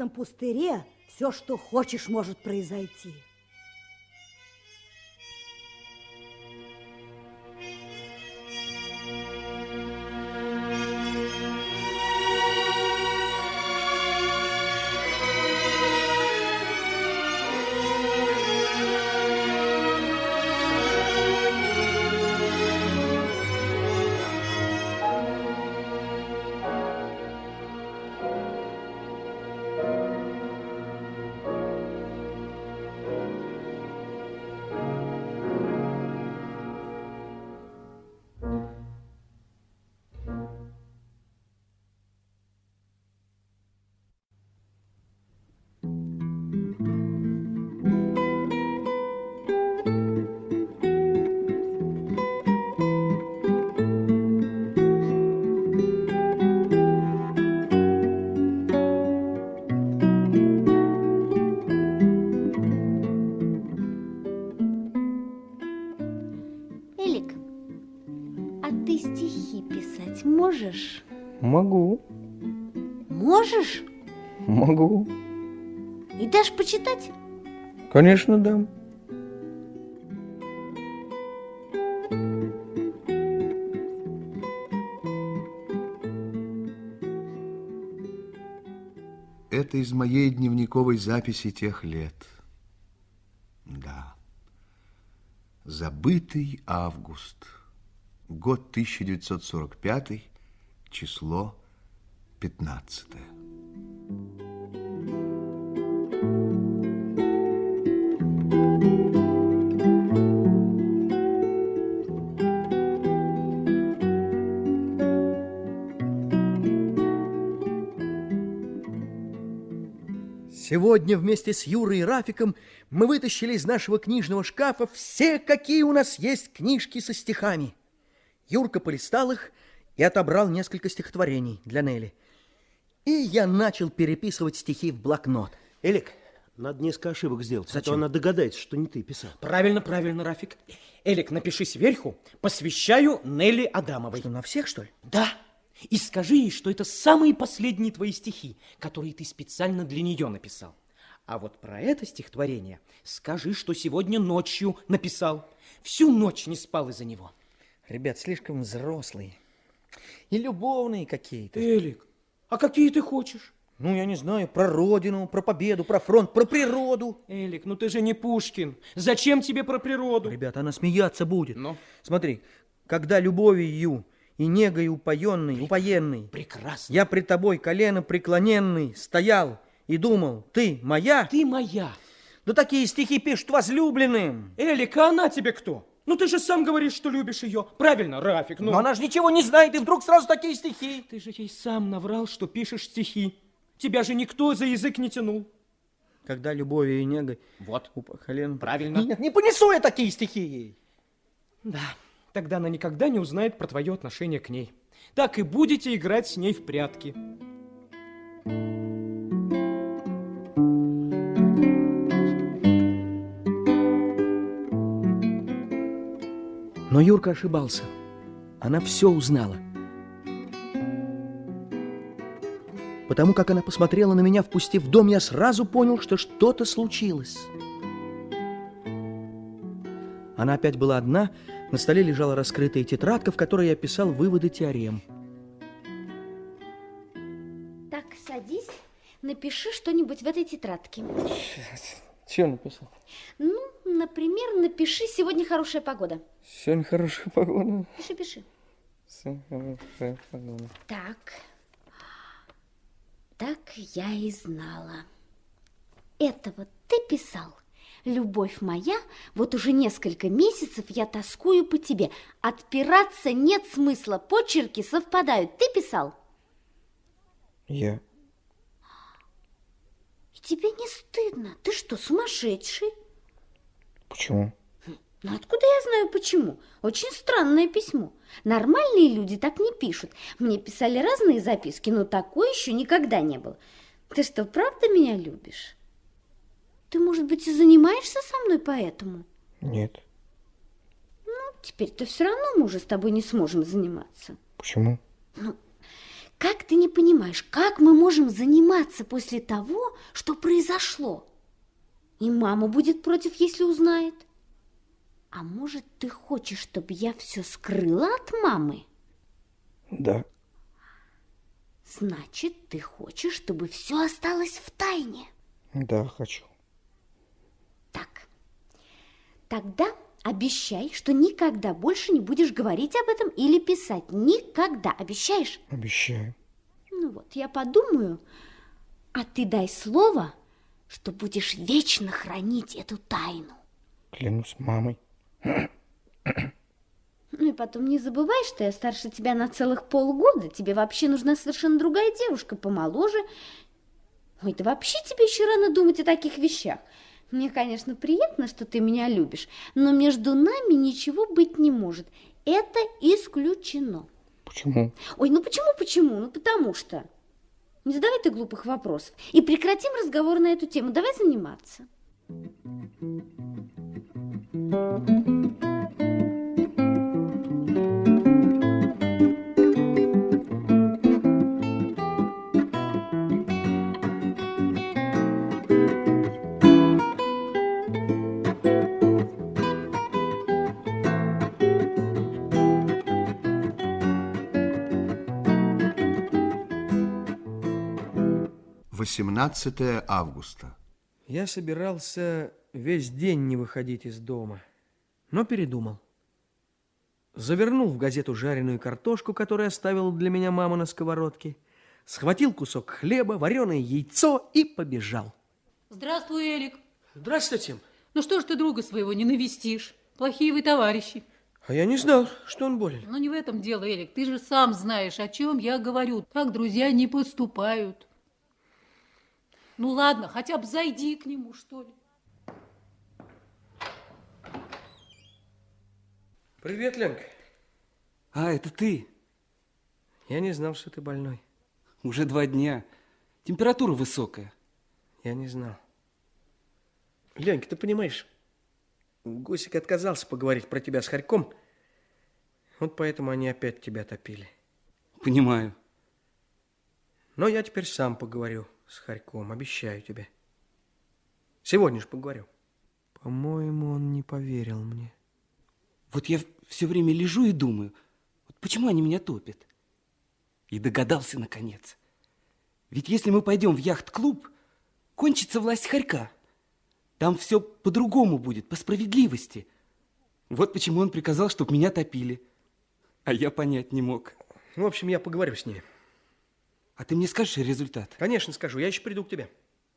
этом пустыре все, что хочешь, может произойти. Могу. Можешь? Могу. И дашь почитать? Конечно, дам. Это из моей дневниковой записи тех лет. Да. Забытый август. Год 1945 число 15. Сегодня вместе с Юрой и Рафиком мы вытащили из нашего книжного шкафа все, какие у нас есть книжки со стихами. Юрка полистал их и отобрал несколько стихотворений для Нелли. И я начал переписывать стихи в блокнот. Элик, надо несколько ошибок сделать, Зачем? а то она догадается, что не ты писал. Правильно, правильно, Рафик. Элик, напиши сверху «Посвящаю Нелли Адамовой». Что, на всех, что ли? Да. И скажи ей, что это самые последние твои стихи, которые ты специально для нее написал. А вот про это стихотворение скажи, что сегодня ночью написал. Всю ночь не спал из-за него. Ребят, слишком взрослые. И любовные какие-то. Элик, а какие ты хочешь? Ну, я не знаю, про родину, про победу, про фронт, про природу. Элик, ну ты же не Пушкин. Зачем тебе про природу? Ребята, она смеяться будет. Ну? Смотри, когда любовью и негой упоенный, упоенный, Прекрасно. я при тобой колено преклоненный стоял и думал, ты моя? Ты моя. Да такие стихи пишут возлюбленным. Элик, а она тебе кто? Ну ты же сам говоришь, что любишь ее. Правильно, Рафик, ну... Но она же ничего не знает, и вдруг сразу такие стихи. Ты же ей сам наврал, что пишешь стихи. Тебя же никто за язык не тянул. Когда любовью и негой Вот. упа колено... Правильно. Нет, не понесу я такие стихи ей. Да, тогда она никогда не узнает про твое отношение к ней. Так и будете играть с ней в прятки. Но Юрка ошибался. Она все узнала. Потому как она посмотрела на меня, впустив в дом, я сразу понял, что что-то случилось. Она опять была одна, на столе лежала раскрытая тетрадка, в которой я писал выводы теорем. Так, садись, напиши что-нибудь в этой тетрадке. Чего написал? Ну, например, напиши «Сегодня хорошая погода». Сегодня хорошая погода. Пиши, пиши. Сегодня хорошая погода. Так. Так я и знала. Этого ты писал. Любовь моя, вот уже несколько месяцев я тоскую по тебе. Отпираться нет смысла, почерки совпадают. Ты писал? Я. И тебе не стыдно? Ты что, сумасшедший? Почему? Ну, откуда я знаю почему? Очень странное письмо. Нормальные люди так не пишут. Мне писали разные записки, но такой еще никогда не было. Ты что, правда меня любишь? Ты, может быть, и занимаешься со мной поэтому? Нет. Ну, теперь-то все равно мы уже с тобой не сможем заниматься. Почему? Ну, Как ты не понимаешь, как мы можем заниматься после того, что произошло? И мама будет против, если узнает. А может, ты хочешь, чтобы я все скрыла от мамы? Да. Значит, ты хочешь, чтобы все осталось в тайне. Да, хочу. Так, тогда обещай, что никогда больше не будешь говорить об этом или писать. Никогда. Обещаешь? Обещаю. Ну вот, я подумаю, а ты дай слово, что будешь вечно хранить эту тайну. Клянусь мамой. Ну и потом не забывай, что я старше тебя на целых полгода. Тебе вообще нужна совершенно другая девушка, помоложе. Ой, да вообще тебе еще рано думать о таких вещах. Мне, конечно, приятно, что ты меня любишь, но между нами ничего быть не может. Это исключено. Почему? Ой, ну почему, почему? Ну потому что. Не задавай ты глупых вопросов. И прекратим разговор на эту тему. Давай заниматься. Восемнадцатое августа. Я собирался весь день не выходить из дома, но передумал. Завернул в газету жареную картошку, которую оставила для меня мама на сковородке, схватил кусок хлеба, вареное яйцо и побежал. Здравствуй, Элик. Здравствуйте. Ну что ж ты друга своего не навестишь? Плохие вы товарищи. А я не знал, что он болен. Но не в этом дело, Элик. Ты же сам знаешь, о чем я говорю. Так друзья не поступают. Ну ладно, хотя бы зайди к нему, что ли. Привет, Ленка. А, это ты? Я не знал, что ты больной. Уже два дня. Температура высокая. Я не знал. Ленька, ты понимаешь, Гусик отказался поговорить про тебя с Харьком. Вот поэтому они опять тебя топили. Понимаю. Но я теперь сам поговорю с Харьком, обещаю тебе. Сегодня же поговорю. По-моему, он не поверил мне. Вот я все время лежу и думаю, вот почему они меня топят? И догадался, наконец. Ведь если мы пойдем в яхт-клуб, кончится власть Харька. Там все по-другому будет, по справедливости. Вот почему он приказал, чтобы меня топили. А я понять не мог. Ну, в общем, я поговорю с ней. А ты мне скажешь результат? Конечно, скажу. Я еще приду к тебе.